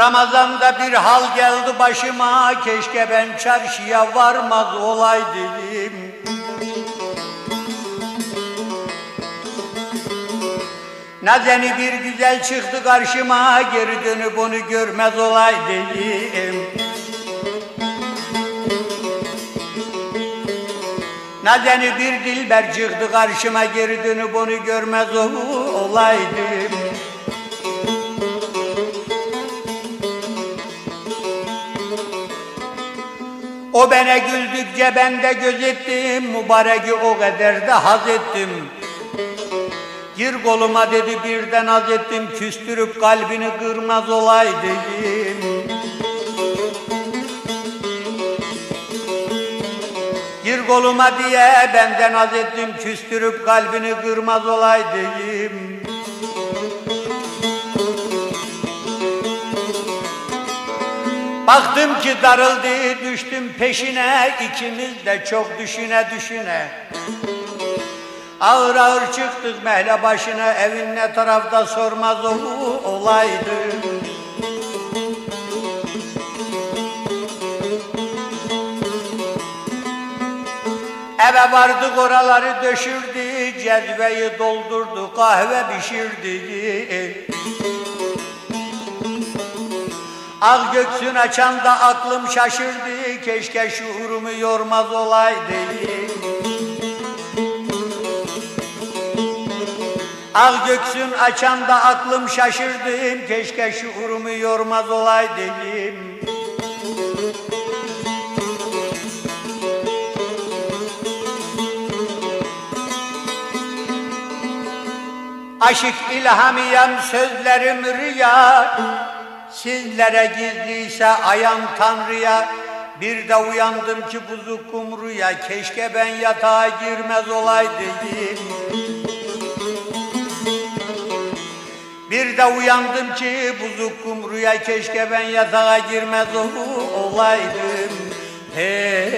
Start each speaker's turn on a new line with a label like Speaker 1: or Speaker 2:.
Speaker 1: Ramazanda bir hal geldi başıma Keşke ben çarşıya varmaz olaydım. Nazeni bir güzel çıktı karşıma Geri dönüp onu görmez olaydım. Nazeni bir dilber çıktı karşıma Geri dönüp onu görmez olaydım O bana güldükçe ben de gözettim Mübareki o kadar da haz ettim. Gir koluma dedi birden haz ettim Küstürüp kalbini kırmaz olaydım Gir koluma diye benden haz ettim Küstürüp kalbini kırmaz olaydım Baktım ki darıldı düştüm peşine ikimiz de çok düşüne düşüne. Ağır ağır çıktık mehle başına evin ne tarafta sormaz o olaydı. Eve vardık oraları döşürdü Cezveyi doldurdu kahve pişirdi Al göksün açan da aklım şaşırdı Keşke şuurumu yormaz olaydı. Al göksün açan da aklım şaşırdı Keşke şuurumu yormaz olaydım Aşık ilhamiyem sözlerim rüya Sizlere gizliyse ayan tanrıya Bir de uyandım ki buzu kumruya. Keşke ben yatağa girmez olaydım. Bir de uyandım ki buzu kumruya. Keşke ben yatağa girmez olaydım. Hey